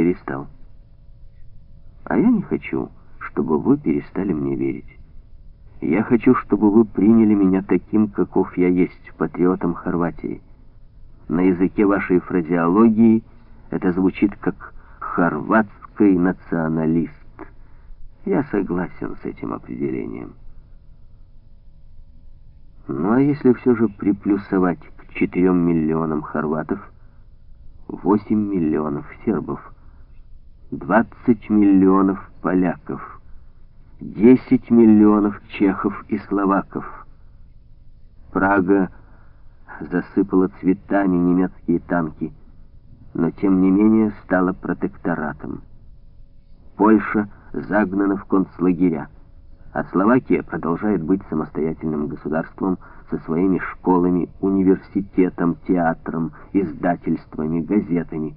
Перестал. А я не хочу, чтобы вы перестали мне верить. Я хочу, чтобы вы приняли меня таким, каков я есть, патриотом Хорватии. На языке вашей фразеологии это звучит как «хорватский националист». Я согласен с этим определением. Ну а если все же приплюсовать к 4 миллионам хорватов 8 миллионов сербов, 20 миллионов поляков, 10 миллионов чехов и словаков. Прага засыпала цветами немецкие танки, но тем не менее стала протекторатом. Польша загнана в концлагеря, а Словакия продолжает быть самостоятельным государством со своими школами, университетом, театром, издательствами, газетами.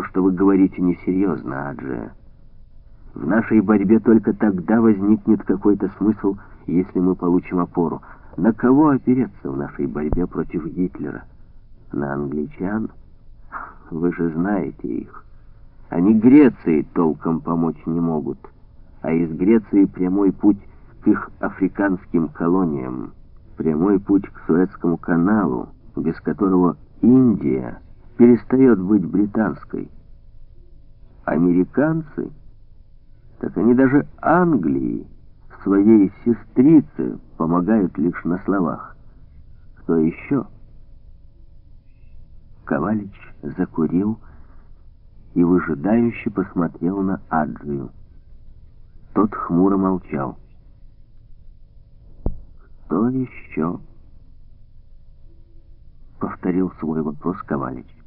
То, что вы говорите, несерьезно, Аджия. В нашей борьбе только тогда возникнет какой-то смысл, если мы получим опору. На кого опереться в нашей борьбе против Гитлера? На англичан? Вы же знаете их. Они Греции толком помочь не могут. А из Греции прямой путь к их африканским колониям, прямой путь к Суэцкому каналу, без которого Индия перестает быть британской. Американцы, так они даже Англии, своей сестрице, помогают лишь на словах. Кто еще? Ковалич закурил и выжидающе посмотрел на Аджию. Тот хмуро молчал. «Кто еще?» — повторил свой вопрос Ковалич.